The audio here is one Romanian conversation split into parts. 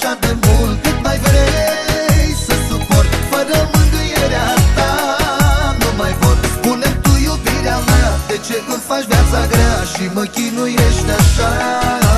așa de mult Cât mai vrei să suport Fără mângâierea ta Nu mai pot. Spune tu iubirea mea De ce îmi faci viața grea Și mă chinuiești așa?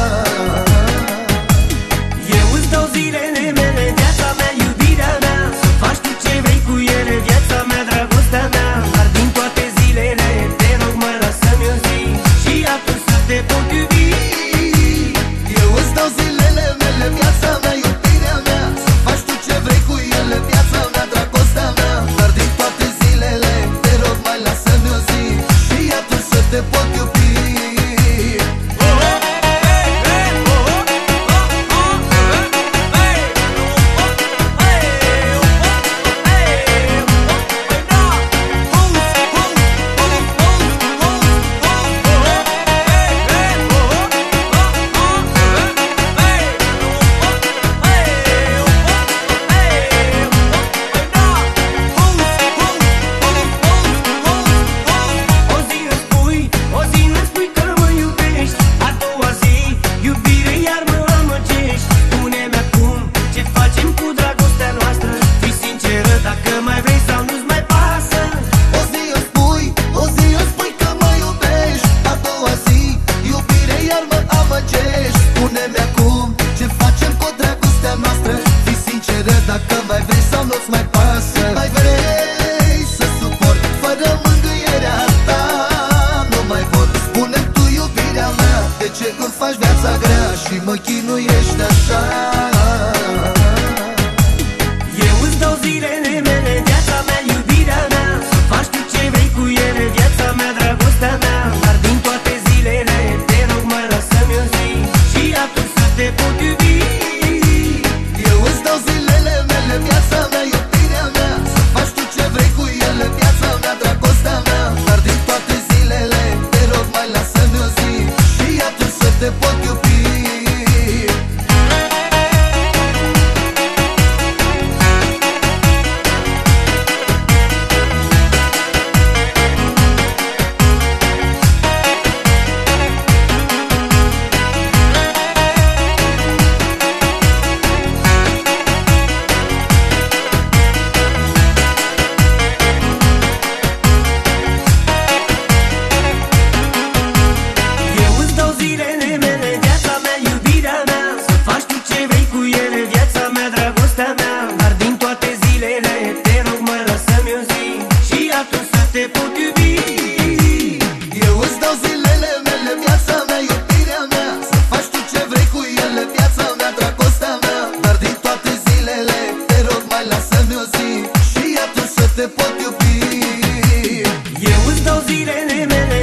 Și mă chinuiești așa. Eu îți dau zilele mele, viața mea, iubirea mea. Faci tu ce vrei cu ele, viața mea, dragostea Dar din toate zilele, te rog mai lasă-mi o zi. Și atunci să te pot iubi. Eu îți dau zilele mele, viața mea, iubirea mea. Faci tu ce vrei cu ele, viața mea, dragostea Dar din toate zilele, te rog mai lasă-mi o zi. Și atunci să te pot iubi. Lasă-mi o zi și atunci să te pot iubi. Eu îți dau zilele mele